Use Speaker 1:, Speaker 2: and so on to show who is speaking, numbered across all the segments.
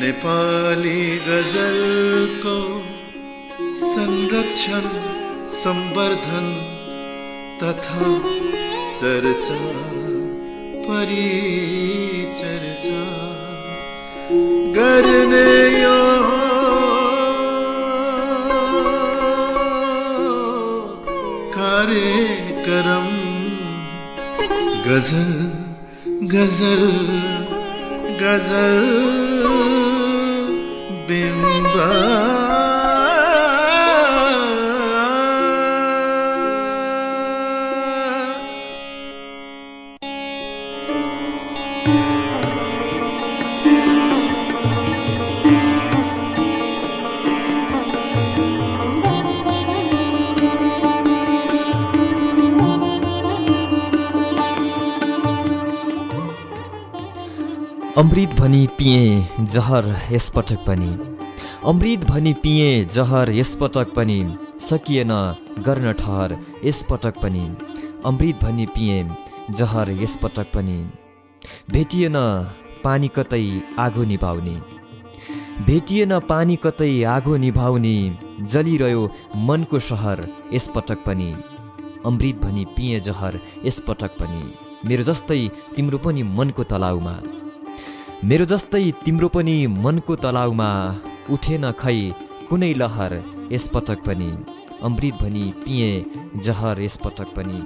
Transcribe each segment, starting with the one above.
Speaker 1: नेपाली गज़ल को संरक्षण संवर्धन तथा चर्चा परिचर्चा गर्ने यो कार्यक्रम। गज़ल गज़ल गज़ल। बिम्बा
Speaker 2: अमृत भनी पिएँ जहर यसपटक पनि। अमृत भनी पिएँ जहर यसपटक पनि। सकिएन गर्न ठहर यसपटक पनि। अमृत भनी पिएँ जहर यसपटक पनि। भेटिएन पानी कतै आगो निभाउने। भेटिएन पानी कतै आगो निभाउने। जलिरह्यो मनको सहर यसपटक पनि। अमृत भनी पिएँ जहर यसपटक पनि। मेरो जस्तै तिम्रो पनि मनको तलाउमा। मेरो जस्तै तिम्रो पनि मनको तलाउमा उठेन खै कुनै लहर यसपटक पनि अमृत भनी पिएँ जहर यसपटक पनि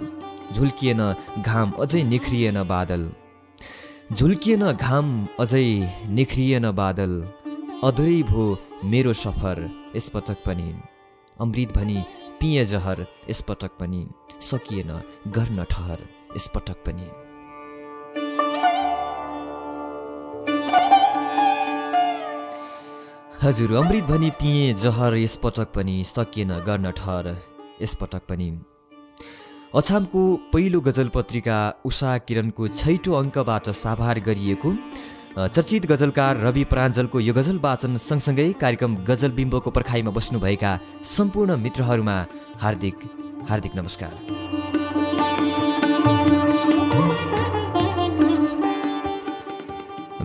Speaker 2: झुल्किएन घाम अझै निख्रिएन बादल। झुल्किएन घाम अझै निख्रिएन बादल अधुरै भो मेरो सफर यसपटक पनि अमृत भनी पिएँ जहर यसपटक पनि सकिएन गर्न ठहर यसपटक पनि हजुर अमृत भनी पिएँ जहर यसपटक पनि सकिएन गर्न ठहर यसपटक पनि। अछामको पहिलो गजल पत्रिका उषा किरणको छैटौँ अङ्कबाट साभार गरिएको चर्चित गजलकार रवि प्राञ्जलको यो गजल वाचन सँगसँगै कार्यक्रम गजल बिम्बोको पर्खाइमा बस्नुभएका सम्पूर्ण मित्रहरूमा हार्दिक हार्दिक नमस्कार।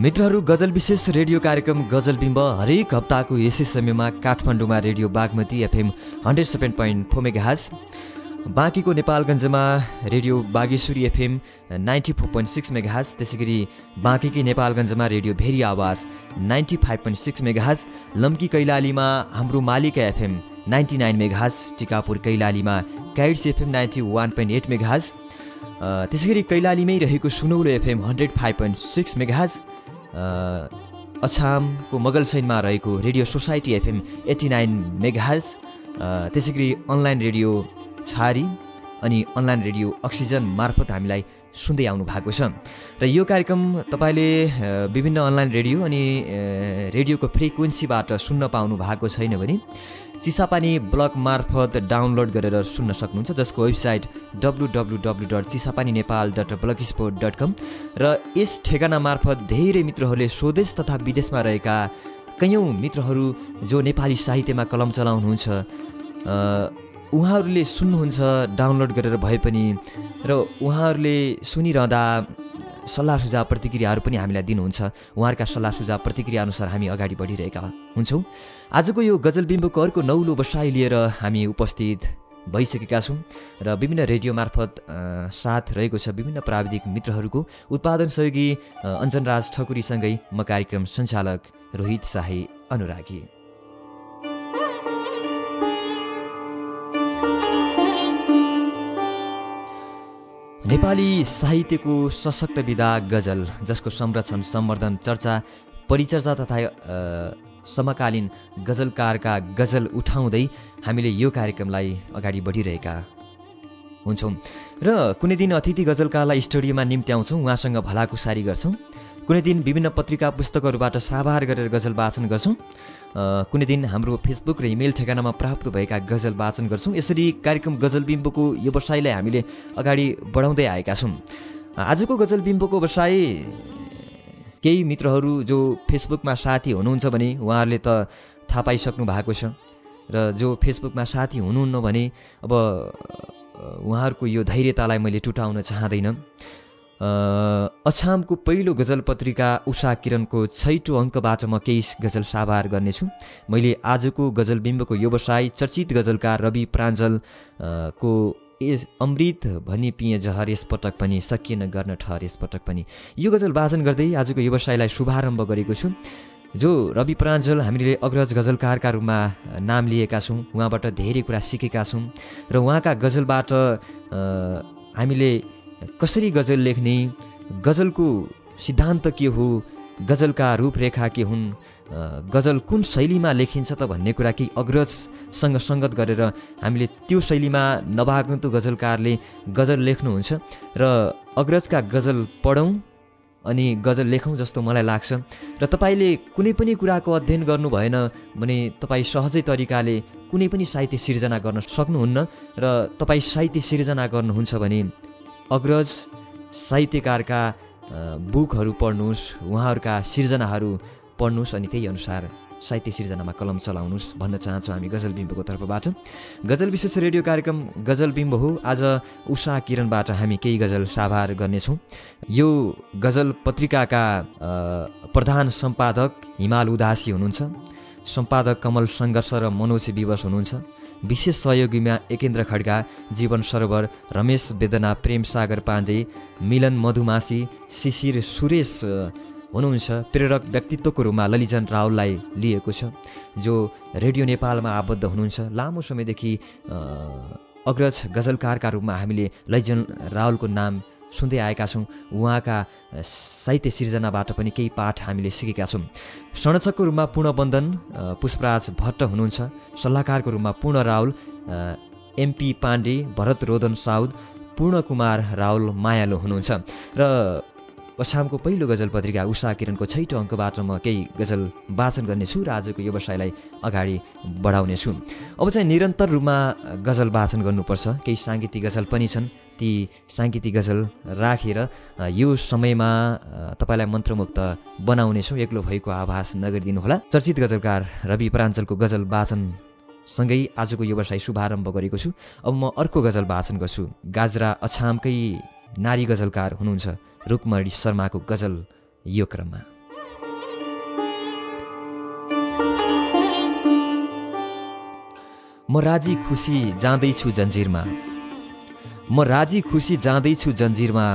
Speaker 2: मित्रहरू गजल विशेष रेडियो कार्यक्रम गजल बिम्ब हरेक हप्ताको यसै समयमा काठमाडौँमा radio Bagmati FM hundred seven point megahertz बाँकीको नेपालगञ्जमा radio Bageshwari FM ninety four point six megahertz त्यसै गरी बाँकीकै नेपालगञ्जमा radio Bheri Aawaj ninety five point six megahertz Lamki कैलालीमा Hamro Malika FM ninety nine megahertz Tikapur कैलालीमा kites FM ninety one point eight uh, त्यसै गरी कैलालीमै रहेको Sunaulo FM hundred five point six uh, अछामको मगलसैनमा रहेको radio society FM eighty nine uh, त्यसै गरी online radio छारी अनि अनलाइन रेडियो अक्सिजन मार्फत हामीलाई सुन्दै आउनु भएको छ। र यो कार्यक्रम तपाईँले विभिन्न अनलाइन रेडियो अनि रेडियोको फ्रिक्वेन्सीबाट सुन्न पाउनु भएको छैन भने चिसापानी ब्लग मार्फत डाउनलोड गरेर सुन्न सक्नुहुन्छ जसको website W W W dot Chisapani Nepal dot blogspot dot com र यस ठेगाना मार्फत धेरै मित्रहरूले स्वदेश तथा विदेशमा रहेका कैयौँ मित्रहरू जो नेपाली साहित्यमा कलम चलाउनुहुन्छ उहाँहरूले सुन्नुहुन्छ डाउनलोड गरेर भए पनि र उहाँहरूले सुनिरहँदा सल्लाह सुझाव प्रतिक्रियाहरू पनि हामीलाई दिनुहुन्छ। उहाँहरूका सल्लाह सुझाव प्रतिक्रिया अनुसार हामी अगाडि बढिरहेका हुन्छौँ। आजको यो गजल बिम्बको अर्को नौलो बसाइ लिएर हामी उपस्थित भइसकेका छौँ र विभिन्न रेडियो मार्फत साथ रहेको छ विभिन्न प्राविधिक मित्रहरूको उत्पादन सहयोगी अञ्जनराज ठकुरीसँगै म कार्यक्रम सञ्चालक रोहित शाही अनुरागी। नेपाली साहित्यको सशक्त विधा गजल जसको संरक्षण सम्वर्धन चर्चा परिचर्चा तथा समकालीन गजलकारका गजल उठाउँदै हामीले यो कार्यक्रमलाई अगाडि बढिरहेका हुन्छौँ। र कुनै दिन अतिथि गजलकारलाई स्टुडियोमा निम्त्याउँछौँ उहाँसँग भलाकुसारी गर्छौँ। कुनै दिन विभिन्न पत्रिका पुस्तकहरूबाट साभार गरेर गजल वाचन गर्छौँ। कुनै दिन हाम्रो फेसबुक र इमेल ठेगानामा प्राप्त भएका गजल वाचन गर्छौँ। यसरी कार्यक्रम गजल बिम्बोको यो व्यवसायलाई हामीले अगाडि बढाउँदै आएका छौँ। आजको गजल बिम्बोको व्यवसाय केही मित्रहरू जो फेसबुकमा साथी हुनुहुन्छ भने उहाँहरूले त थाहा पाइसक्नु भएको छ र जो फेसबुकमा साथी हुनुहुन्न भने अब उहाँहरूको यो धैर्यतालाई मैले टुटाउन चाहँदैन। अछामको पहिलो गजल पत्रिका उषा किरणको छैटौँ अङ्कबाट म केही गजल साभार गर्नेछु। मैले आजको गजल बिम्बको व्यवसाय चर्चित गजलकार रवि प्राञ्जल को एस अमृत भनी पिए जहर यसपटक पनि सकिएन गर्न ठहर यसपटक पनि। यो गजल वाचन गर्दै आजको व्यवसायलाई शुभारम्भ गरेको छु। जो रवि प्राञ्जल हामीले अग्रज गजलकारका रूपमा नाम लिएका छौँ उहाँबाट धेरै कुरा सिकेका छौँ र उहाँका गजलबाट हामीले कसरी गजल लेख्ने गजलको सिद्धान्त के हो गजलका रूपरेखा के हुन् गजल कुन शैलीमा लेखिन्छ त भन्ने कुरा केही अग्रजसँग सङ्गत गरेर हामीले त्यो शैलीमा नभागन्तु गजलकारले गजल लेख्नुहुन्छ र अग्रजका गजल पढौँ अनि गजल लेखौँ जस्तो मलाई लाग्छ। र तपाईँले कुनै पनि कुराको अध्ययन गर्नु भएन भने तपाईँ सहजै तरिकाले कुनै पनि साहित्य सिर्जना गर्न सक्नुहुन्न र तपाईँ साहित्य सिर्जना गर्नुहुन्छ भने अग्रज साहित्यकारका बुकहरू पढ्नुहोस् उहाँहरूका सिर्जनाहरू पढ्नुहोस् अनि त्यही अनुसार साहित्य सिर्जनामा कलम चलाउनुहोस् भन्न चाहन्छौँ हामी गजल बिम्बको तर्फबाट। गजल विशेष रेडियो कार्यक्रम गजल बिम्ब हो। आज उषा किरणबाट हामी केही गजल साभार गर्नेछौँ। यो गजल पत्रिकाका प्रधान सम्पादक हिमाल उदासी हुनुहुन्छ। सम्पादक कमल सङ्घर्ष र मनोज विवश हुनुहुन्छ। विशेष सहयोगीमा एकेन्द्र खड्गा जीवन सरोवर रमेश वेदना प्रेम सागर पाण्डे मिलन मधुमासी शिशिर सुरेश हुनुहुन्छ। प्रेरक व्यक्तित्वको रूपमा ललिजन रावललाई लिएको छ जो रेडियो नेपालमा आबद्ध हुनुहुन्छ। लामो समयदेखि अग्रज गजलकारका रूपमा हामीले ललिजन रावलको नाम सुन्दै आएका छौँ। उहाँका साहित्य सिर्जनाबाट पनि केही पाठ हामीले सिकेका छौँ। संरक्षकको रूपमा पूर्णबन्धन पुष्पराज भट्ट हुनुहुन्छ। सल्लाहकारको रूपमा पूर्ण रावल अ, एमपी पाण्डे भरत रोदन साउद पूर्णकुमार रावल मायालो हुनुहुन्छ। र असामको पहिलो गजल पत्रिका उषा किरणको छैटौँ अङ्कबाट म केही गजल वाचन गर्नेछु र आजको व्यवसायलाई अगाडि बढाउनेछु। अब चाहिँ निरन्तर रूपमा गजल वाचन गर्नुपर्छ। केही साङ्गीतिक गजल पनि छन्। ती साङ्गीतिक गजल राखेर अ, यो समयमा तपाईँलाई मन्त्रमुक्त बनाउनेछौँ। एक्लो भएको आभास नगरिदिनुहोला चर्चित गजलकार रवि प्राञ्चलको गजल वाचन सँगै आजको व्यवसाय शुभारम्भ गरेको छु। अब म अर्को गजल वाचन गर्छु। गाजरा अछामकै नारी गजलकार हुनुहुन्छ रुकमणी शर्माको गजल यो क्रममा। म राजी खुसी जाँदैछु जन्जिरमा म राजी खुसी जाँदैछु जन्जिरमा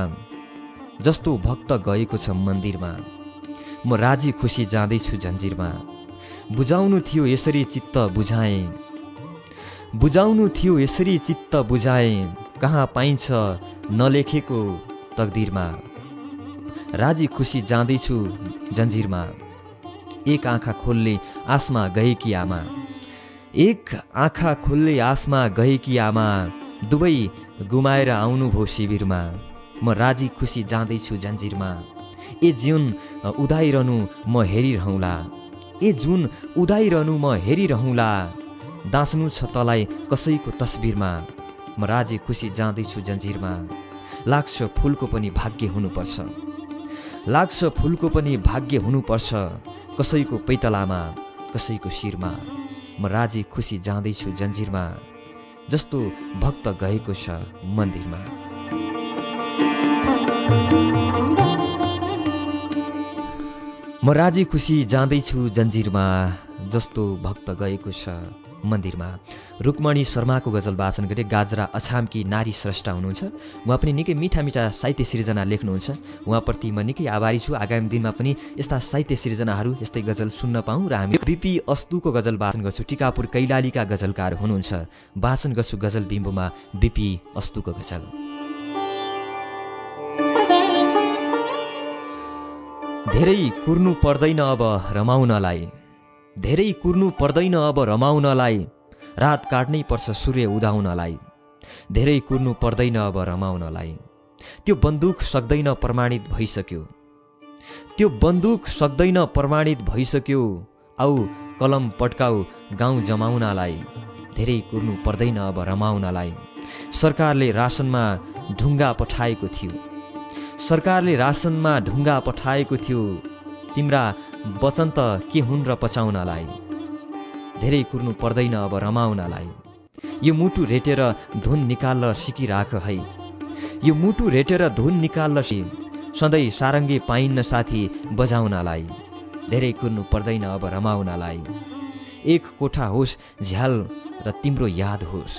Speaker 2: जस्तो भक्त गएको छ मन्दिरमा। म राजी खुसी जाँदैछु जन्जिरमा बुझाउनु थियो यसरी चित्त बुझाएँ। बुझाउनु थियो यसरी चित्त बुझाएँ कहाँ पाइन्छ नलेखेको तकदिरमा। राजी खुसी जाँदैछु जन्जिरमा एक आँखा खोल्ने आसमा गएकी आमा। एक आँखा खोल्ने आसमा गएकी आमा। दुवै गुमाएर आउनुभयो शिविरमा। म राजी खुसी जाँदैछु जन्जिरमा ए जुन उदाइरहनु म हेरिरहँला। ए जुन उदाइरहनु म हेरिरहँला। दाँच्नु छ तलाई कसैको तस्बिरमा। म राजी खुसी जाँदैछु जन्जिरमा लाग्छ फुलको पनि भाग्य हुनुपर्छ। लाग्छ फुलको पनि भाग्य हुनुपर्छ। कसैको पैतलामा कसैको शिरमा। म राजी खुसी जाँदैछु जन्जिरमा जस्तो भक्त गएको छ मन्दिरमा। म राजी खुसी जाँदैछु जन्जिरमा जस्तो भक्त गएको छ मन्दिरमा। रुक्मणी शर्माको गजल वाचन गरे गाजरा अछामकी नारी स्रष्टा हुनुहुन्छ। उहाँ पनि निकै मिठा मिठा साहित्य सिर्जना लेख्नुहुन्छ। उहाँप्रति म निकै आभारी छु। आगामी दिनमा पनि यस्ता साहित्य सिर्जनाहरू यस्तै गजल सुन्न पाऊँ र हामी बिपी अस्तुको गजल वाचन गर्छु। टिकापुर कैलालीका गजलकार हुनुहुन्छ। वाचन गर्छु गजल बिम्बुमा बिपी अस्तुको गजल। धेरै कुर्नु पर्दैन अब रमाउनलाई। धेरै कुर्नु पर्दैन अब रमाउनलाई। रात काट्नै पर्छ सूर्य उदाउनलाई। धेरै कुर्नु पर्दैन अब रमाउनलाई। त्यो बन्दुक सक्दैन प्रमाणित भइसक्यो। त्यो बन्दुक सक्दैन प्रमाणित भइसक्यो। आऊ कलम पट्काउ गाउँ जमाउनलाई। धेरै कुर्नु पर्दैन अब रमाउनलाई। सरकारले रासनमा ढुङ्गा पठाएको थियो। सरकारले रासनमा ढुङ्गा पठाएको थियो। तिम्रा वचन त के हुन् र पचाउनलाई? धेरै कुर्नु पर्दैन अब रमाउनलाई। यो मुटु रेटेर धुन निकाल्न सिकिराख है। यो मुटु रेटेर धुन निकाल्न सि सधैँ सारङ्गे पाइन्न साथी बजाउनलाई। धेरै कुर्नु पर्दैन अब रमाउनलाई। एक कोठा होस् झ्याल र तिम्रो याद होस्।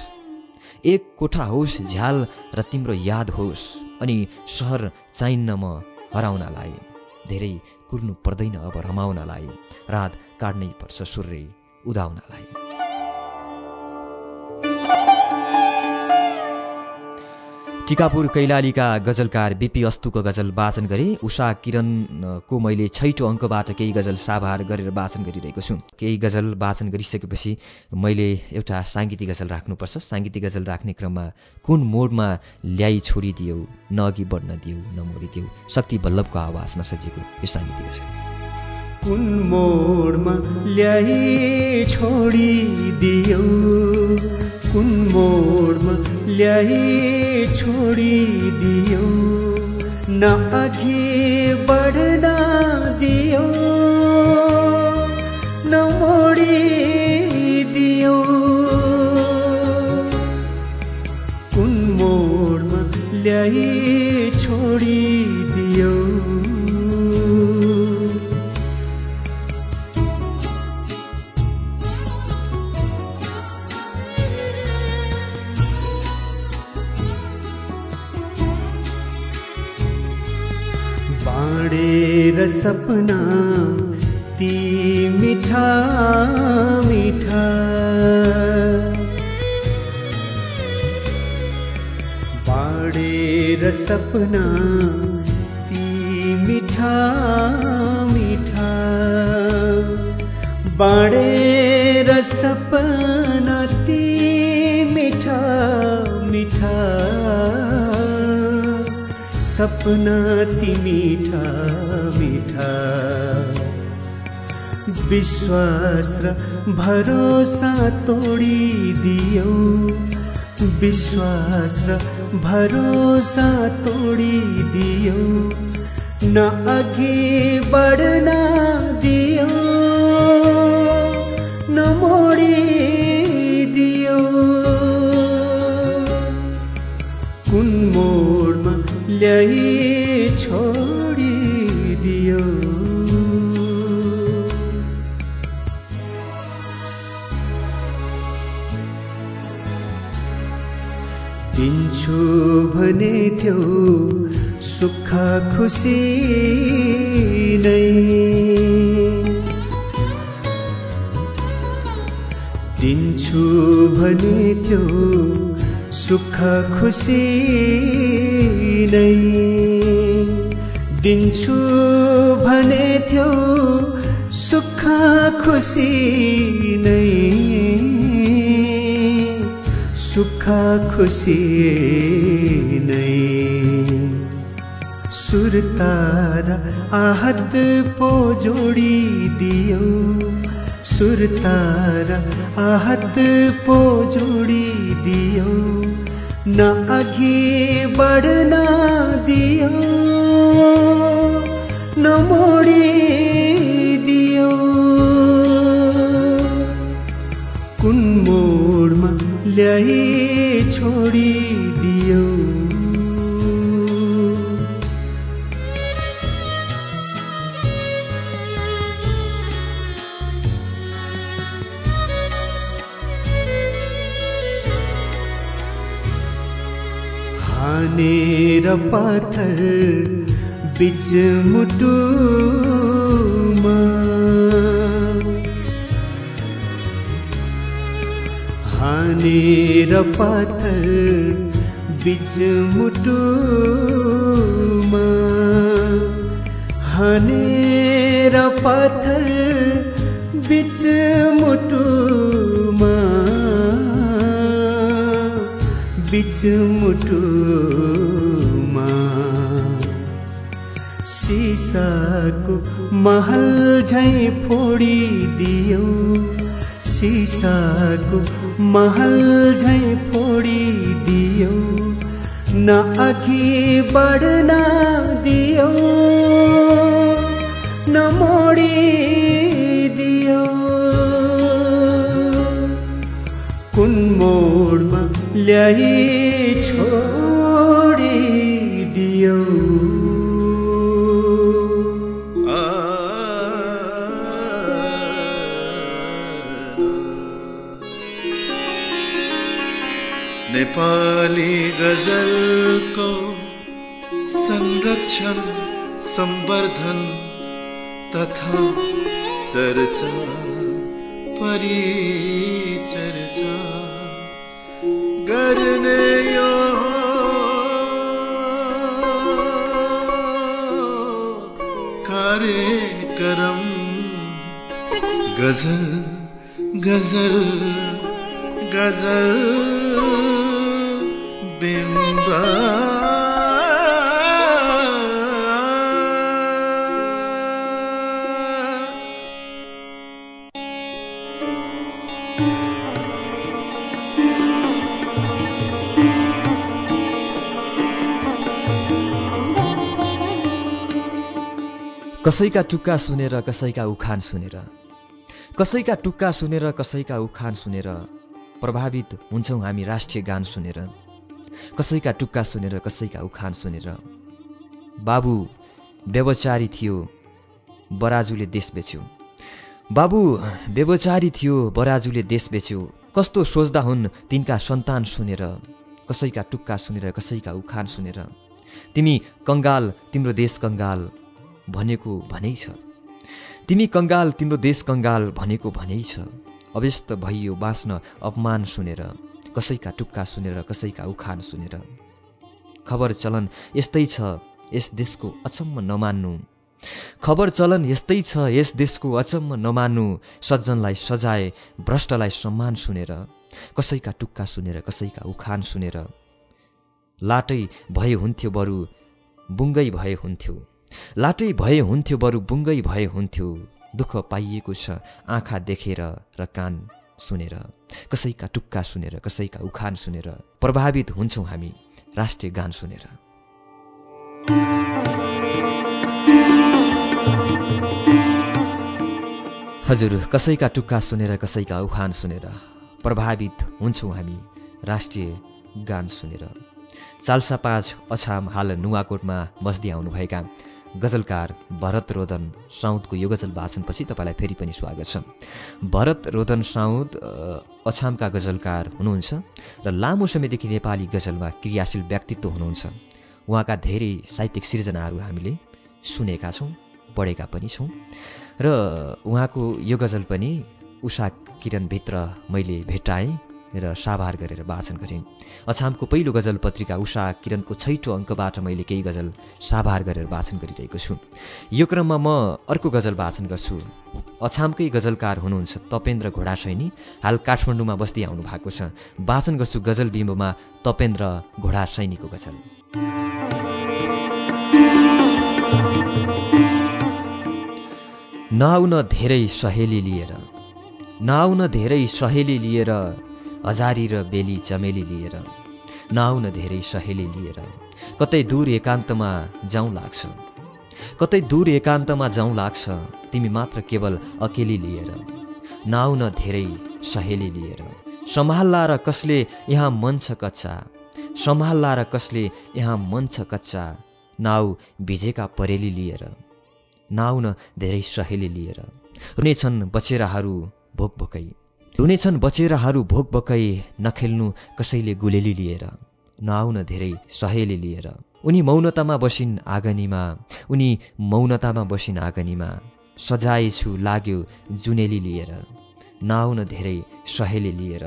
Speaker 2: एक कोठा होस् झ्याल र तिम्रो याद होस् अनि सहर चाहिन्न म हराउनलाई। धेरै कुर्नु पर्दैन अब रमाउनलाई। रात काट्नै पर्छ सूर्य उदाउनलाई। टिकापुर कैलालीका गजलकार बिपी अस्तुको गजल वाचन गरे। उषा किरणको मैले छैटो अङ्कबाट केही गजल साभार गरेर वाचन गरिरहेको छु। केही गजल वाचन गरिसकेपछि मैले एउटा साङ्गीतिक गजल राख्नुपर्छ। साङ्गीतिक गजल राख्ने क्रममा कुन मोडमा ल्याइ छोडिदियो न अघि बढ्न दियो न मोडिदियो शक्ति बल्लभको आवाजमा सजिएको यो साङ्गीतिक गजल।
Speaker 3: कुन मोडमा ल्याइ छोडिदियो। कुन मोडमा ल्याइ छोडिदियो। न अघि बढ्न दियो। न बाँडेर सपना ती मिठा मिठा। बाँडेर सपना ती मिठा मिठा। बाँडेर सपना ती मिठा मिठा। सपना ती मिठा मिठा। विश्वास र भरोसा तोडिदियो। विश्वास र भरोसा तोडिदियो। न अघि बढ्न दियो। न मोडिदियो ल्याइ छोडिदियो दिन्छु भने थियो सुख खुसी नै। दिन्छु भने थियो सुख खुसी नै दिन्छु भने थियो सुख खुसी नै। सुख खुसी नै। सुरतारा आहत पो जोडिदियो सुरतारा आहत पो जोडिदियो न अघि बढ्न दियो न मोडिदियो कुन मोडमा ल्याइ छोडिदियो हानेर पाथर बिच मुटुमा हानेर पाथर बिच मुटुमा हानेर पाथर बिच मुटुमा बिच मुटुमा सिसाको महल झै फोडिदियो। सिसाको महल झै फोडिदियो। न अघि बढ्न दियो। न मोडिदियो। कुन मोडमा ल्याइ छोडिदियो
Speaker 1: नेपाली गज़ल को संरक्षण संवर्धन तथा चर्चा परिचर्चा गर्ने यो कार्यक्रम। गज़ल गज़ल गज़ल।
Speaker 2: कसैका टुक्का सुनेर कसैका उखान सुनेर। कसैका टुक्का सुनेर कसैका उखान सुनेर। प्रभावित हुन्छौँ हामी राष्ट्रिय गान सुनेर। कसैका टुक्का सुनेर कसैका उखान सुनेर। बाबु व्यवचारी थियो बराजुले देश बेच्यो। बाबु व्यवचारी थियो बराजुले देश बेच्यो। कस्तो सोच्दा हुन् तिनका सन्तान सुनेर कसैका टुक्का सुनेर कसैका उखान सुनेर। तिमी कङ्गाल तिम्रो देश कङ्गाल भनेको भनै छ। तिमी कङ्गाल तिम्रो देश कङ्गाल भनेको भनै छ। अव्यस्त भइयो बाँच्न अपमान सुनेर। कसैका टुक्का सुनेर कसैका उखान सुनेर। खबर चलन यस्तै छ यस देशको अचम्म नमान्नु। खबर चलन यस्तै छ यस देशको अचम्म नमान्नु। सज्जनलाई सजाए भ्रष्टलाई सम्मान सुनेर कसैका टुक्का सुनेर कसैका उखान सुनेर। लाटै भए हुन्थ्यो बरु बुङ्गै भए हुन्थ्यो। लाटै भए हुन्थ्यो बरु बुङ्गै भए हुन्थ्यो। दुःख पाइएको छ आँखा देखेर र कान। सुनेर कसैका टुक्का सुनेर कसैका उखान सुनेर प्रभावित हुन्छौँ हामी राष्ट्रिय गान सुनेर। हजुर कसैका टुक्का सुनेर कसैका उखान सुनेर प्रभावित हुन्छौँ हामी राष्ट्रिय गान सुनेर। चाल्सा पाँच अछाम हाल नुवाकोटमा बस्दै आउनुभएका गजलकार भरत रोदन साउदको यो गजल वाचनपछि तपाईँलाई फेरि पनि स्वागत छ। भरत रोदन साउद अछामका गजलकार हुनुहुन्छ र लामो समयदेखि नेपाली गजलमा क्रियाशील व्यक्तित्व हुनुहुन्छ। उहाँका धेरै साहित्यिक सिर्जनाहरू हामीले सुनेका छौँ पढेका पनि छौँ र उहाँको यो गजल पनि उषा किरणभित्र मैले भेट्टाएँ र साभार गरेर वाचन गरेँ। अछामको पहिलो गजल पत्रिका उषा किरणको छैटौँ अङ्कबाट मैले केही गजल साभार गरेर वाचन गरिरहेको छु। यो क्रममा म अर्को गजल वाचन गर्छु। अछामकै गजलकार हुनुहुन्छ तपेन्द्र घोडासैनी हाल काठमाडौँमा बस्दै आउनु भएको छ। वाचन गर्छु गजल बिम्बमा तपेन्द्र घोडासैनीको गजल। नआउन धेरै सहेली लिएर। नआउन धेरै सहेली लिएर हजारी र बेली चमेली लिएर नआउन धेरै सहेली लिएर कतै दूर एकान्तमा जाउँ लाग्छ। कतै दूर एकान्तमा जाउँ लाग्छ तिमी मात्र केवल अकेली लिएर नआउन धेरै सहेली लिएर। सम्हाल्ला र कसले यहाँ मन छ कच्चा? सम्हाल्ला र कसले यहाँ मन छ कच्चा? नाउ भिजेका परेली लिएर नआउन धेरै सहेली लिएर। हुनेछन् बचेराहरू भोकभोकै। हुनेछन् बचेराहरू भोकभोकै नखेल्नु कसैले गुलेली लिएर नआउन धेरै सहेली लिएर। उनी मौनतामा बसिन् आँगनीमा उनी मौनतामा बसिन् आँगनीमा। सजाएछु लाग्यो जुनेली लिएर नआउन धेरै सहेली लिएर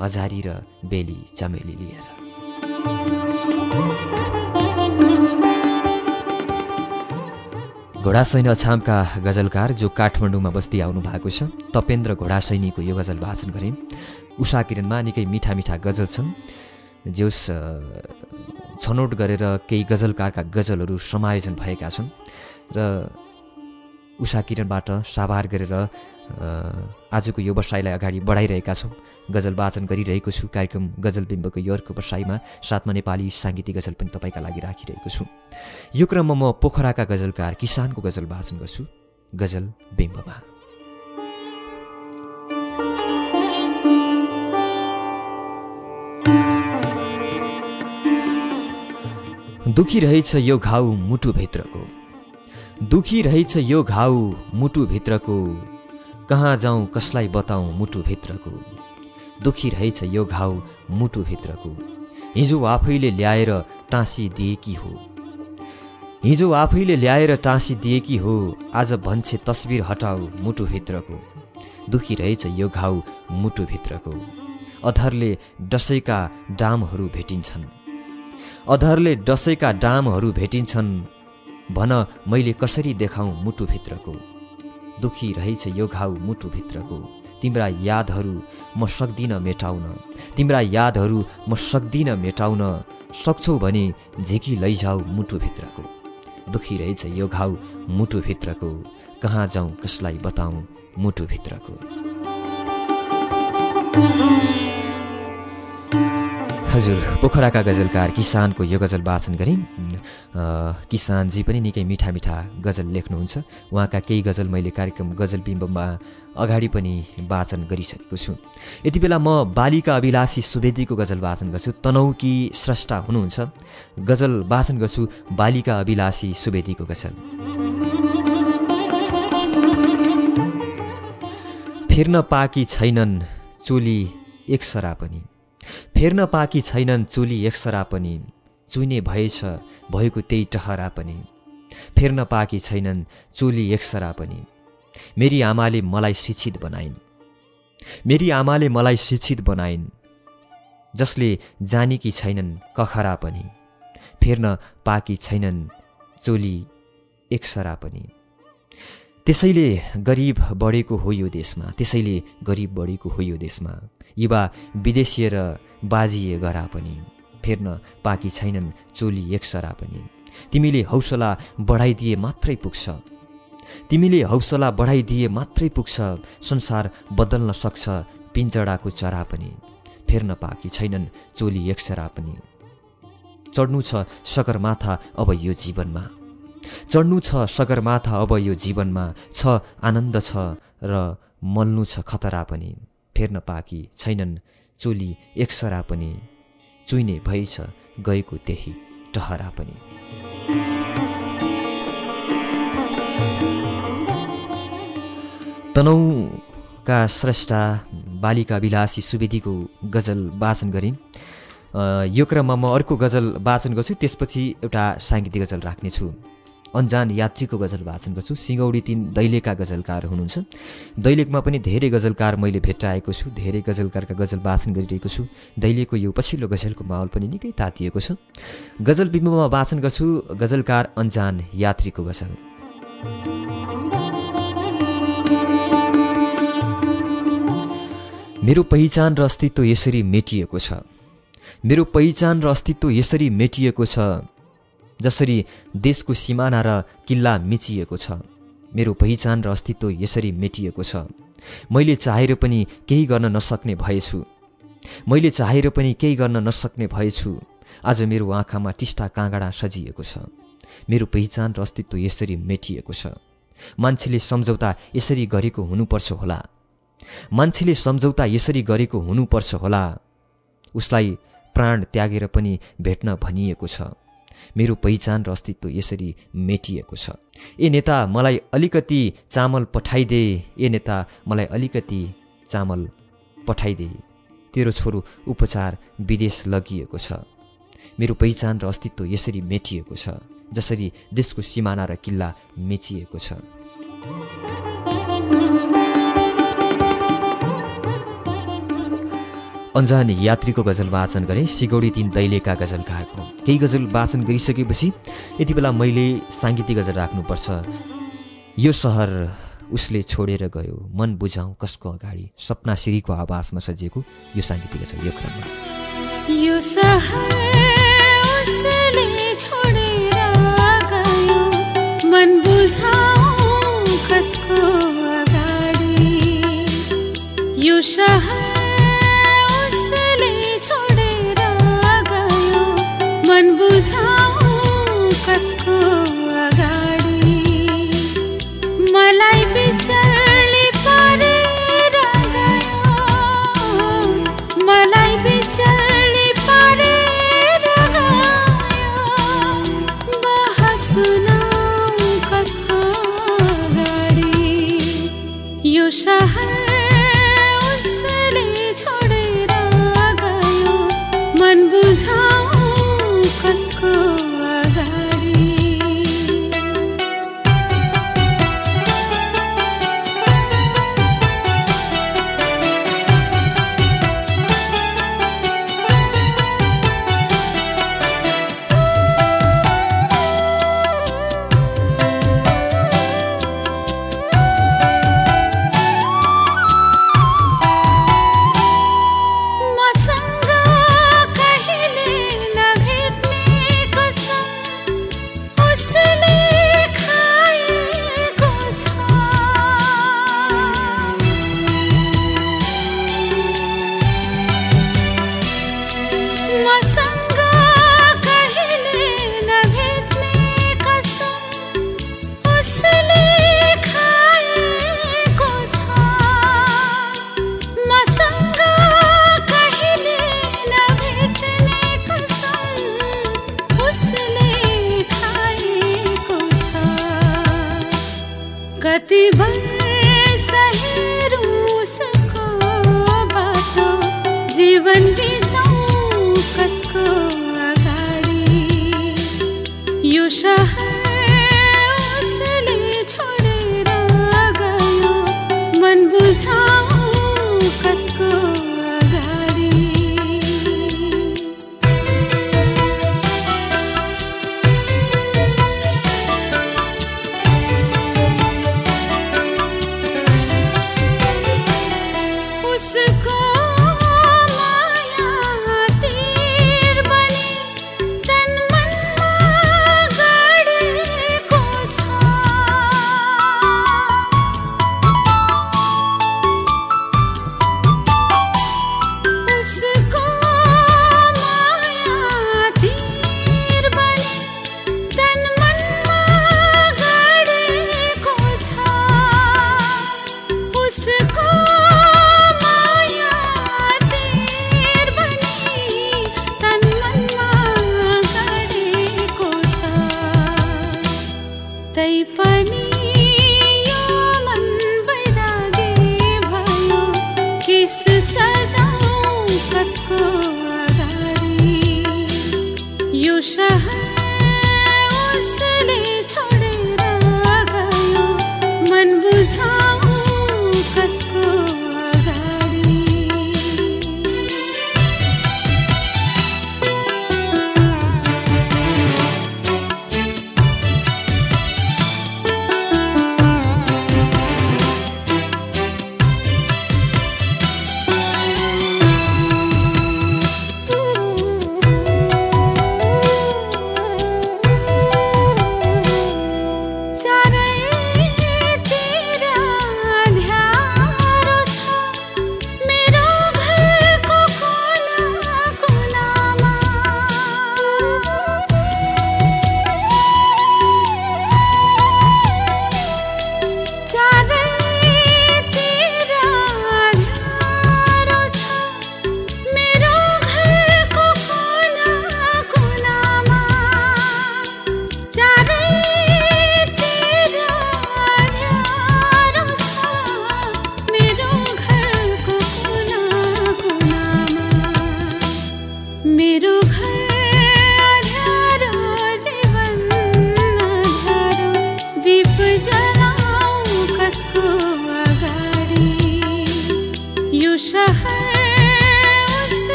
Speaker 2: हजारी र बेली चमेली लिएर। घोडासैन अछामका गजलकार जो काठमाडौँमा बस्दै आउनु भएको छ तपेन्द्र घोडासैनीको यो गजल वाचन गरेँ। उषा किरणमा निकै मिठा मिठा गजल छन्। जोस छनौट गरेर केही गजलकारका गजलहरू समायोजन भएका छन् र उषा किरणबाट साभार गरेर आजको यो बसाइलाई अगाडि बढाइरहेका छौँ। गजल वाचन गरिरहेको छु। कार्यक्रम गजल बिम्बको यो अर्को बसाइमा साथमा नेपाली साङ्गीतिक गजल पनि तपाईँका लागि राखिरहेको छु। यो क्रममा म पोखराका गजलकार किसानको गजल वाचन गर्छु। गजल बिम्बमा। दुखी रहेछ यो घाउ मुटुभित्रको। दुखी रहेछ यो घाउ मुटुभित्रको। कहाँ जाउँ कसलाई बताउँ मुटुभित्रको। दुखी रहेछ यो घाउ मुटुभित्रको। हिजो आफैले ल्याएर टाँसिदिएकी हो। हिजो आफैले ल्याएर टाँसिदिएकी हो आज भन्छे तस्बिर हटाऊ मुटुभित्रको। दुखी रहेछ यो घाउ मुटुभित्रको। अधरले डसैका डामहरू भेटिन्छन्। अधरले डसैका डामहरू भेटिन्छन् भन मैले कसरी देखाउँ मुटुभित्रको। दुखी रहेछ यो घाउ मुटुभित्रको। तिम्रा यादहरू म सक्दिनँ मेटाउन। तिम्रा यादहरू म सक्दिनँ मेटाउन। सक्छौ भने झिकी लैजाऊ मुटुभित्रको। दुखी रहेछ यो घाउ मुटुभित्रको। कहाँ जाउँ कसलाई बताउँ मुटुभित्रको। हजुर पोखराका गजलकार किसानको यो गजल वाचन गरेँ किसानजी पनि निकै मिठा मिठा गजल लेख्नुहुन्छ। उहाँका केही गजल मैले कार्यक्रम गजल बिम्बमा अगाडि पनि वाचन गरिसकेको छु। यति बेला म बालिका अभिलाषी सुवेदीको गजल वाचन गर्छु। तनौकी स्रष्टा हुनुहुन्छ। गजल वाचन गर्छु बालिका अभिलाषी सुवेदीको गजल। फेर्न पाकी छैनन् चोली एकसरा पनि। फेर्न पाकी छैनन् चोली एकसरा पनि। चुइने भएछ भएको त्यही टहरा पनि। फेर्न पाकी छैनन् चोली एकसरा पनि। मेरी आमाले मलाई शिक्षित बनाइन्। मेरी आमाले मलाई शिक्षित बनाइन्। जसले जानेकी छैनन् कखरा पनि। फेर्न पाकी छैनन् चोली एकसरा पनि। त्यसैले गरिब बढेको हो यो देशमा। त्यसैले गरिब बढेको हो यो देशमा। युवा विदेशीय र बाजिए गरा पनि। फेर्न पाकी छैनन् चोली एकसरा पनि। तिमीले हौसला बढाइदिए मात्रै पुग्छ। तिमीले हौसला बढाइदिए मात्रै पुग्छ संसार बदल्न सक्छ पिन्जडाको चरा पनि। फेर्न पाकी छैनन् चोली एकसरा पनि। चढ्नु छ सगरमाथा अब यो जीवनमा। चढ्नु छ सगरमाथा अब यो जीवनमा। छ आनन्द छ र मल्नु छ खतरा पनि। फेर्न पाकी छैनन्। चोली एकसरा पनि चुइने भएछ गएको त्यही टहरा पनि। तनौका स्रष्टा बालिका विलासी सुवेदीको गजल वाचन गरिन्। यो क्रममा म अर्को गजल वाचन गर्छु त्यसपछि एउटा साङ्गीतिक गजल राख्नेछु। अन्जान यात्रीको गजल वाचन गर्छु। सिङ्गौडी तिन दैलेखका गजलकार हुनुहुन्छ। दैलेखमा पनि धेरै गजलकार मैले भेट्टाएको छु धेरै गजलकारका गजल वाचन गरिरहेको छु। दैलेखको यो पछिल्लो गजलको माहौल पनि निकै तातिएको छ। गजल बिम्बमा वाचन गर्छु गजलकार अन्जान यात्रीको गजल। मेरो पहिचान र अस्तित्व यसरी मेटिएको छ। मेरो पहिचान र अस्तित्व यसरी मेटिएको छ। जसरी देशको सिमाना र किल्ला मिचिएको छ। मेरो पहिचान र अस्तित्व यसरी मेटिएको छ। मैले चाहेर पनि केही गर्न नसक्ने भएछु। मैले चाहेर पनि केही गर्न नसक्ने भएछु। आज मेरो आँखामा टिस्टा काँगडा सजिएको छ। मेरो पहिचान र अस्तित्व यसरी मेटिएको छ। मान्छेले सम्झौता यसरी गरेको हुनुपर्छ होला। मान्छेले सम्झौता यसरी गरेको हुनुपर्छ होला। उसलाई प्राण त्यागेर पनि भेट्न भनिएको छ। मेरो पहिचान र अस्तित्व यसरी मेटिएको छ। ए नेता मलाई अलिकति चामल पठाइदे। ए नेता मलाई अलिकति चामल पठाइदे। तेरो छोरो उपचार विदेश लगिएको छ। मेरो पहिचान र अस्तित्व यसरी मेटिएको छ जसरी देशको सिमाना र किल्ला मेचिएको छ। अन्जान यात्रीको गजल वाचन गरेँ सिगौडी तिन दैलेका गजलकारको केही गजल वाचन गरिसकेपछि यति बेला मैले साङ्गीतिक गजल राख्नुपर्छ। यो सहर उसले छोडेर गयो। मन बुझाउँ कसको अगाडि। सपना श्रीको आवाजमा सजिएको यो साङ्गीतिक गजल यो क्रममा।
Speaker 4: यो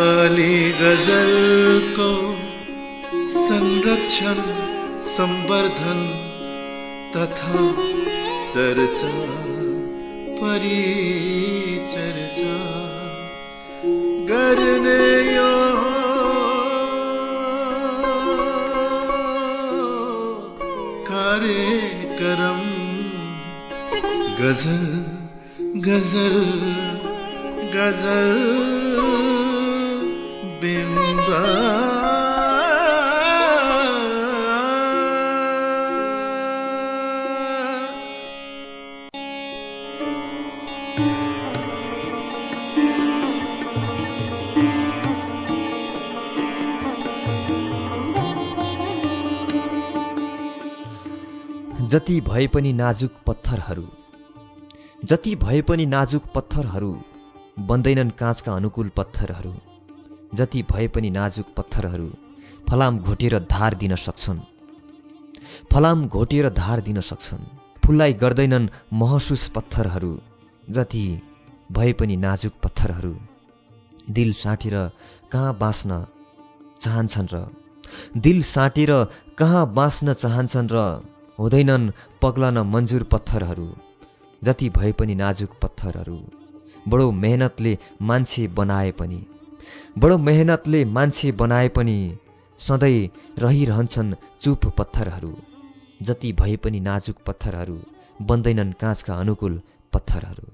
Speaker 1: नेपाली गजलको संरक्षण संवर्धन तथा चर्चा परिचर्चा गर्ने यो कार्यक्रम। गजल गजल गजल। बिम्बा
Speaker 2: जति भए पनि नाजुक पत्थरहरू जति भए पनि नाजुक पत्थरहरू बन्दैनन् काँचका अनुकूल पत्थरहरू। जति भए पनि नाजुक पत्थरहरू फलाम घोटेर धार दिन सक्छन्। फलाम घोटेर धार दिन सक्छन्। फुललाई गर्दैनन् महसुस पत्थरहरू जति भए पनि नाजुक पत्थरहरू। दिल साटेर कहाँ बाँच्न चाहन्छन् र? दिल साटेर कहाँ बाँच्न चाहन्छन् र? हुँदैनन् पग्लन मन्जुर पत्थरहरू जति भए पनि नाजुक पत्थरहरू। बडो मेहनतले मान्छे बनाए पनि। बडो मेहनतले मान्छे बनाए पनि सधैँ रहिरहन्छन् चुप पत्थरहरू। जति भए पनि नाजुक पत्थरहरू बन्दैनन् काँचका अनुकूल पत्थरहरू।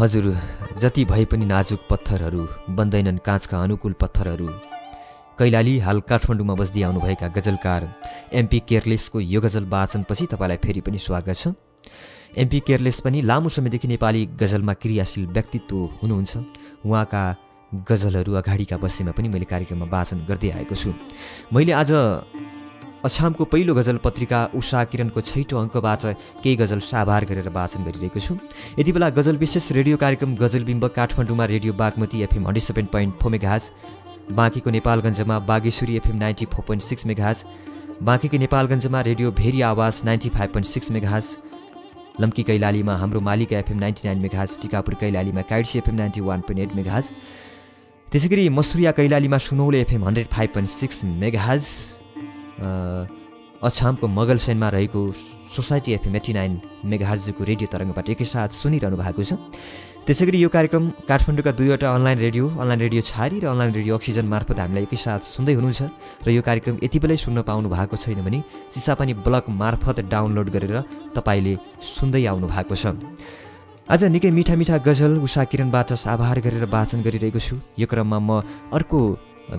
Speaker 2: हजुर जति भए पनि नाजुक पत्थरहरू बन्दैनन् काँचका अनुकूल पत्थरहरू। कैलाली हाल काठमाडौँमा बस्दै आउनुभएका गजलकार एमपी केयरलेसको यो गजल वाचनपछि तपाईँलाई फेरि पनि स्वागत छ। एमपी केयरलेस पनि लामो समयदेखि नेपाली गजलमा क्रियाशील व्यक्तित्व हुनुहुन्छ। उहाँका गजलहरू अगाडिका बसेमा पनि मैले कार्यक्रममा वाचन गर्दै आएको छु। मैले आज अछामको पहिलो गजल पत्रिका उषा किरणको छैटौँ अङ्कबाट केही गजल साभार गरेर वाचन गरिरहेको छु। यति बेला गजल विशेष रेडियो कार्यक्रम गजल बिम्ब काठमाडौँमा radio Bagmati FM hundred seven point four megahertz बाँकीको नेपालगञ्जमा Bageshwari FM ninety four point six megahertz बाँकीको नेपालगञ्जमा radio Bheri Awaaz ninety five point six megahertz लम्की कैलालीमा हाम्रो Malika FM ninety nine megahertz Tikapur कैलालीमा काइडसी FM ninety one point eight megahertz त्यसै गरी Masuriya कैलालीमा Sunaule FM hundred five point six megahertz अछामको मगलसेनमा रहेको society FM eighty nine मेघाजको radio तरङ्गबाट एकैसाथ सुनिरहनु भएको छ। त्यसै गरी यो कार्यक्रम काठमाडौँका दुईवटा अनलाइन रेडियो अनलाइन रेडियो छारी र अनलाइन रेडियो अक्सिजन मार्फत हामीलाई एकैसाथ सुन्दै हुनुहुन्छ र यो कार्यक्रम यति बेलै सुन्न पाउनु भएको छैन भने चिसापानी ब्लग मार्फत डाउनलोड गरेर तपाईँले सुन्दै आउनु भएको छ। आज निकै मिठा मिठा गजल उषा किरणबाट आभार गरेर वाचन गरिरहेको छु। यो क्रममा म अर्को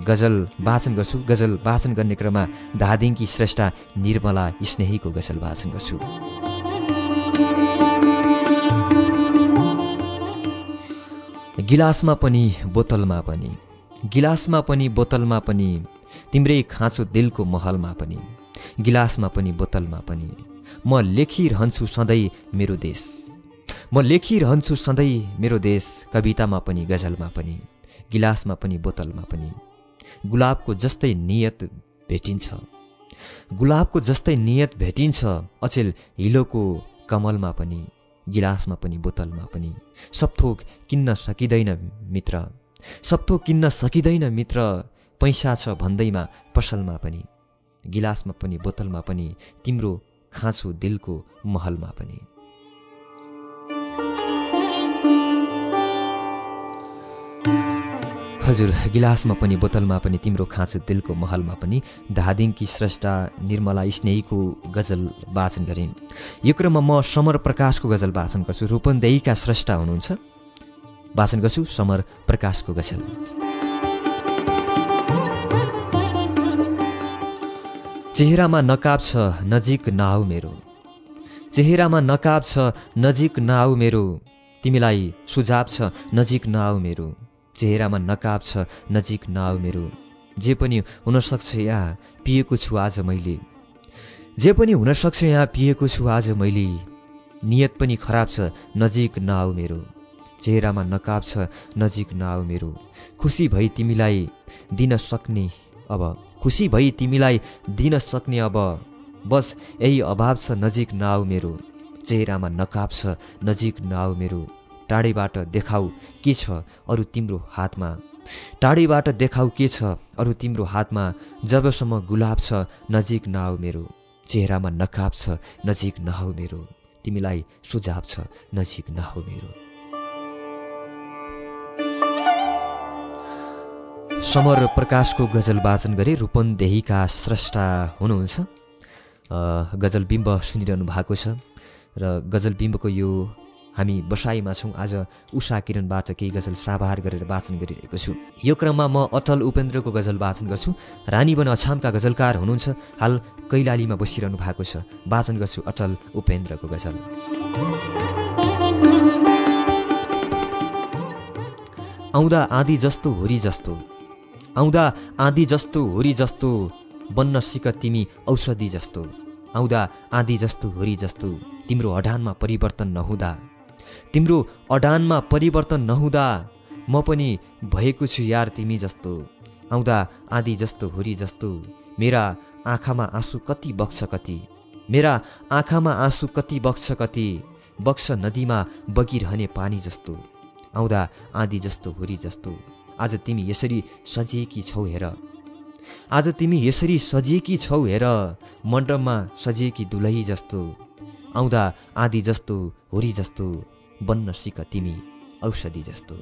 Speaker 2: गजल वाचन गर्छु। गजल वाचन गर्ने क्रममा धादिङकी श्रेष्ठा निर्मला स्नेहीको गजल वाचन गर्छु। गिलासमा पनि बोतलमा पनि। गिलासमा पनि बोतलमा पनि। तिम्रै खाँचो दिलको महलमा पनि। गिलासमा पनि बोतलमा पनि। म लेखिरहन्छु सधैँ मेरो देश। म लेखिरहन्छु सधैँ मेरो देश कवितामा पनि गजलमा पनि। गिलासमा पनि बोतलमा पनि। गुलाबको जस्तै नियत भेटिन्छ। गुलाबको जस्तै नियत भेटिन्छ अचेल हिलोको कमलमा पनि। गिलासमा पनि बोतलमा पनि। सबथोक किन्न सकिँदैन मित्र। सबथोक किन्न सकिँदैन मित्र। पैसा छ भन्दैमा पसलमा पनि। गिलासमा पनि बोतलमा पनि तिम्रो खाँचो दिलको महलमा पनि। हजुर गिलासमा पनि बोतलमा पनि तिम्रो खाँचो दिलको महलमा पनि धादिङकी स्रष्टा निर्मला स्नेहीको गजल वाचन गरेँ यो क्रममा म समर प्रकाशको गजल वाचन गर्छु। रूपन्देहीका स्रष्टा हुनुहुन्छ। वाचन गर्छु समर प्रकाशको गजल। चेहरामा नकाब छ नजिक नआउ मेरो। चेहरामा नकाब छ नजिक नआउ मेरो। तिमीलाई सुझाव छ नजिक नआउ मेरो। चेहरामा नकाब छ नजिक नआउ मेरो। जे पनि हुनसक्छ यहाँ पिएको छु आज मैले। जे पनि हुनसक्छ यहाँ पिएको छु आज मैले। नियत पनि खराब छ नजिक नआउ मेरो। चेहरामा नकाब छ नजिक नआउ मेरो। खुसी भई तिमीलाई दिन सक्ने अब। खुसी भई तिमीलाई दिन सक्ने अब। बस यही अभाव छ नजिक नआउ मेरो। चेहरामा नकाब छ नजिक नआउ मेरो। टाढैबाट देखाऊ के छ अरू तिम्रो हातमा? टाढैबाट देखाऊ के छ अरू तिम्रो हातमा? जबसम्म गुलाब छ नजिक नआऊ मेरो। चेहरामा नकाब छ नजिक नहौ मेरो। तिमीलाई सुझाव छ नजिक नहौ मेरो। समर प्रकाशको गजल वाचन गरे रूपन्देहीका स्रष्टा हुनुहुन्छ। गजल बिम्ब सुनिरहनु भएको छ। र गजल बिम्बको यो हामी बसाइमा छौँ। आज उषा किरणबाट केही गजल साभार गरेर वाचन गरिरहेको छु। यो क्रममा म अटल उपेन्द्रको गजल वाचन गर्छु। रानीवन अछामका गजलकार हुनुहुन्छ। हाल कैलालीमा बसिरहनु भएको छ। वाचन गर्छु अटल उपेन्द्रको गजल। आउँदा आँधी जस्तो होरी जस्तो। आउँदा आँधी जस्तो होरी जस्तो। बन्न सिक तिमी औषधि जस्तो। आउँदा आँधी जस्तो होरी जस्तो। तिम्रो अडानमा परिवर्तन नहुँदा। तिम्रो अडानमा परिवर्तन नहुँदा म पनि भएको छु यार तिमी जस्तो। आउँदा आँधी जस्तो होरी जस्तो। मेरा आँखामा आँसु कति बग्छ कति? मेरा आँखामा आँसु कति बग्छ कति? बग्छ नदीमा बगिरहने पानी जस्तो। आउँदा आँधी जस्तो होरी जस्तो। आज तिमी यसरी सजिएकी छौ हेर। आज तिमी यसरी सजिएकी छौ हेर। मण्डपमा सजिएकी दुलही जस्तो। आउँदा आँधी जस्तो होरी जस्तो। बन्न सिक तिमी औषधि जस्तो।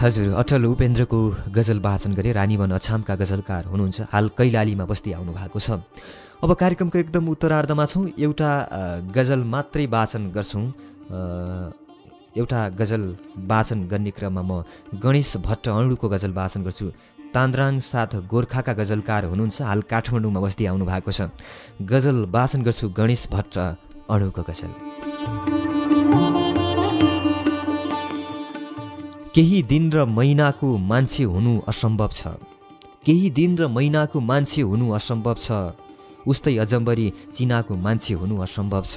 Speaker 2: हजुर अटल उपेन्द्रको गजल वाचन गरे रानीवन अछामका गजलकार हुनुहुन्छ। हाल कैलालीमा बस्दै आउनु भएको छ। अब कार्यक्रमको एकदम उत्तरार्धमा छौँ। एउटा गजल मात्रै वाचन गर्छौँ। एउटा गजल वाचन गर्ने क्रममा म गणेश भट्ट अणुको गजल वाचन गर्छु। तान्द्राङ साथ गोर्खाका गजलकार हुनुहुन्छ हाल काठमाडौँमा बस्दै आउनु भएको छ। गजल वाचन गर्छु गणेश भट्ट अणुको गजल। केही दिन र महिनाको मान्छे हुनु असम्भव छ। केही दिन र महिनाको मान्छे हुनु असम्भव छ। उस्तै अजम्बरी चिनाको मान्छे हुनु असम्भव छ।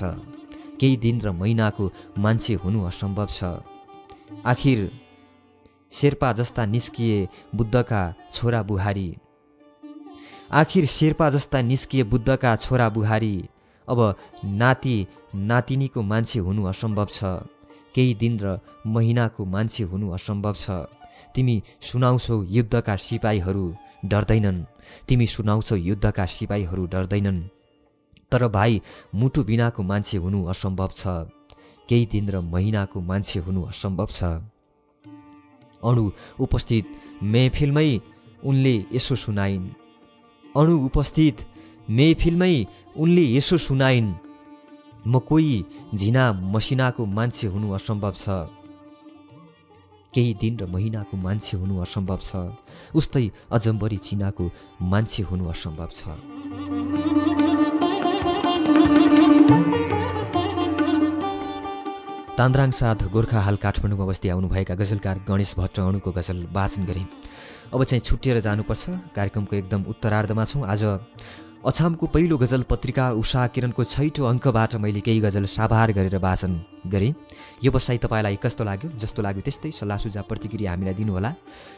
Speaker 2: केही दिन र महिनाको मान्छे हुनु असम्भव छ। आखिर शेर्पा जस्ता निस्किए बुद्धका छोरा बुहारी। आखिर शेर्पा जस्ता निस्किए बुद्धका छोरा बुहारी। अब नाति नातिनीको मान्छे हुनु असम्भव छ। केही दिन र महिनाको मान्छे हुनु असम्भव छ। तिमी सुनाउँछौ युद्धका सिपाहीहरू डर्दैनन्। तिमी सुनाउँछौ युद्धका सिपाहीहरू डर्दैनन्। तर भाइ मुटु बिनाको मान्छे हुनु असम्भव छ। केही दिन र महिनाको मान्छे हुनु असम्भव छ। अणु उपस्थित मेहफिलमै उनले यसो सुनाइन्। अणु उपस्थित मेहफिलमै उनले यसो सुनाइन् म कोही झिना मसिनाको मान्छे हुनु असम्भव छ। केही दिन र महिनाको मान्छे हुनु असम्भव छ। उस्तै अजम्बरी चिनाको मान्छे हुनु असम्भव छ। तान्द्राङ गोर्खा हाल काठमाडौँमा बस्दै आउनुभएका गजलकार गणेश भट्ट अणुको गजल वाचन गरेँ अब चाहिँ छुट्टिएर जानुपर्छ। कार्यक्रमको एकदम उत्तरार्धमा छौँ। आज अछामको पहिलो गजल पत्रिका उषा किरणको छैटौँ अङ्कबाट मैले केही गजल साभार गरेर वाचन गरेँ। यो बसाइ तपाईँलाई कस्तो लाग्यो? जस्तो लाग्यो त्यस्तै सल्लाह सुझाव प्रतिक्रिया हामीलाई दिनुहोला।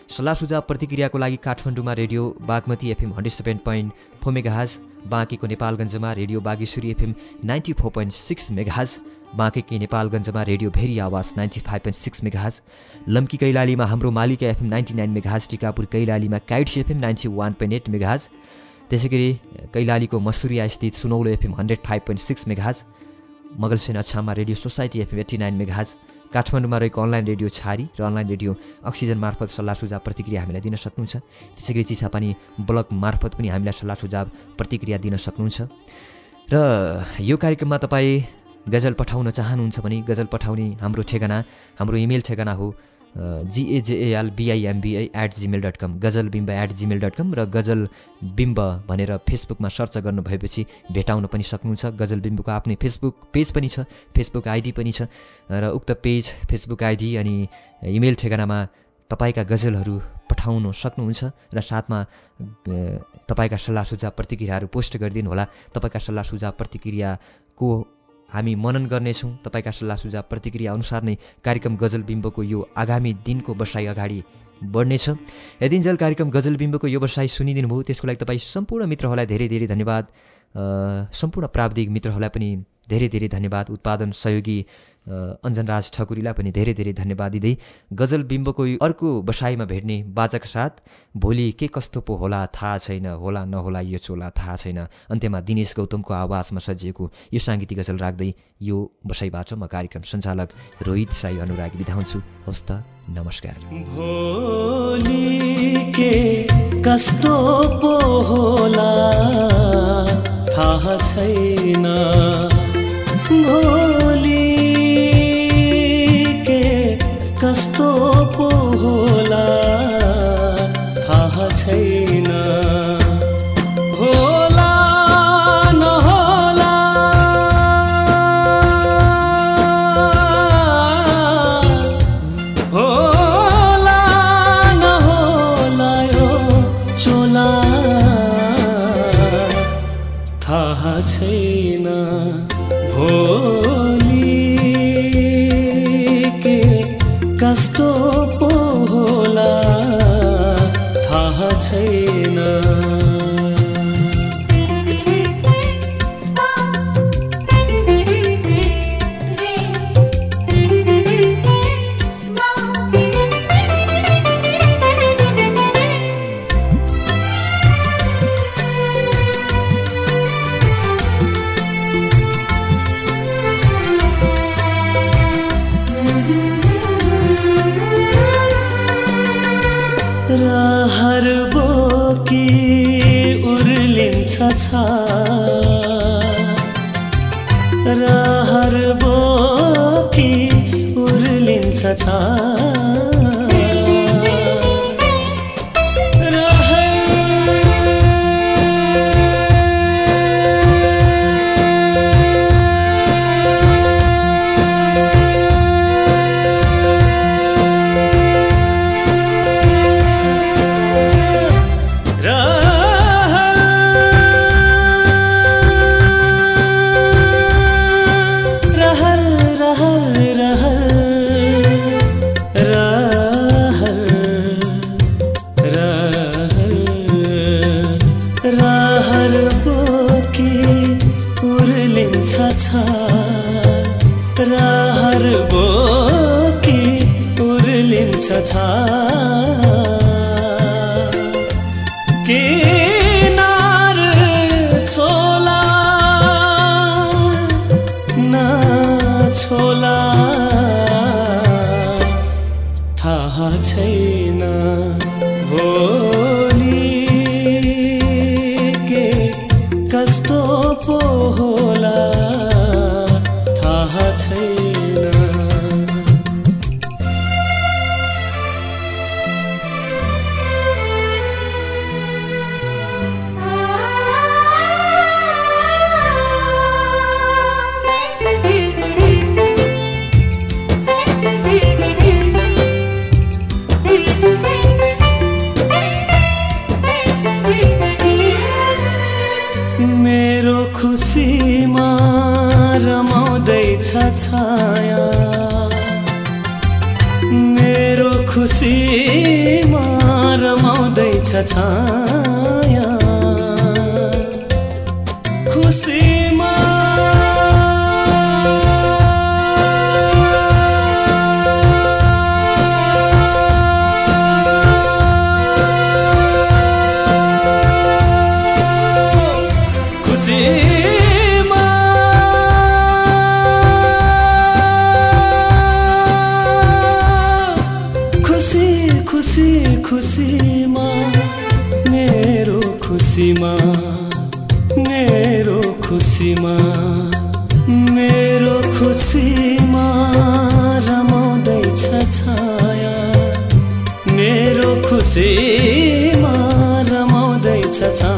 Speaker 2: सल्लाह सुझाव प्रतिक्रियाको लागि काठमाडौँमा radio Bagmati FM hundred seven point four megahertz बाँकीको नेपालगञ्जमा radio Bageshwari FM ninety four point six megahertz बाँकेकी नेपालगञ्जमा radio Bheri Aawaj ninety five point six megahertz. Lamki कैलालीमा Hamro Malika FM ninety nine megahertz. Tikapur कैलालीमा kites FM ninety one point eight megahertz. त्यसै गरी कैलालीको मसुरिया स्थित Sunaulo FM hundred five point six megahertz. Mangalsen अछाममा radio society FM eighty nine megahertz. काठमाडौँमा रहेको online radio छारी र online radio oxygen मार्फत सल्लाह सुझाव प्रतिक्रिया हामीलाई दिन सक्नुहुन्छ। त्यसै गरी चिसापानी ब्लग मार्फत पनि हामीलाई सल्लाह सुझाव प्रतिक्रिया दिन सक्नुहुन्छ। र यो कार्यक्रममा तपाईँ गजल पठाउन चाहनुहुन्छ भने गजल पठाउने हाम्रो ठेगाना हाम्रो इमेल ठेगाना हो G A J L B I M B I at Gmail dot com गजल बिम्ब एट जिमेल डट कम र गजल बिम्ब भनेर फेसबुकमा सर्च गर्नु भएपछि भेटाउन पनि सक्नुहुन्छ। गजल बिम्बको आफ्नै फेसबुक पेज पनि छ फेसबुक आइडी पनि छ र उक्त पेज फेसबुक आइडी अनि इमेल ठेगानामा तपाईँका गजलहरू पठाउन सक्नुहुन्छ र साथमा तपाईँका सल्लाह सुझाव प्रतिक्रियाहरू पोस्ट गरिदिनु होला तपाईँका सल्लाह सुझाव प्रतिक्रियाको हामी मनन गर्नेछौँ। तपाईँका सल्लाह सुझाव प्रतिक्रिया अनुसार नै कार्यक्रम गजल बिम्बको यो आगामी दिनको बसाइ अगाडि बढ्नेछ। यदिन्जेल कार्यक्रम गजल बिम्बको यो बसाइ सुनिदिनु भयो त्यसको लागि तपाईँ सम्पूर्ण मित्रहरूलाई धेरै धेरै धन्यवाद। सम्पूर्ण प्राविधिक मित्रहरूलाई पनि धेरै धेरै धन्यवाद। उत्पादन सहयोगी अञ्जनराज ठकुरीलाई पनि धेरै धेरै धन्यवाद दिँदै गजल बिम्बको अर्को बसाइमा भेट्ने बाजाका साथ भोलि के कस्तो पो होला थाहा छैन होला नहोला यो चोला थाहा छैन। अन्त्यमा दिनेश गौतमको आवाजमा सजिएको यो साङ्गीतिक गजल राख्दै यो बसाइबाट म कार्यक्रम सञ्चालक रोहित साई अनुरागी बिदा हुन्छु हस् त नमस्कार।
Speaker 5: भोलि के कस्तो पो होला थाहा छैन। भोलि के कस्तो पो होला थाहा छैन। छ। रहर बोकी उर्लिन्छ छ। रमाउँदैछ छाया। मेरो खुसीमा रमाउँदैछ छाया।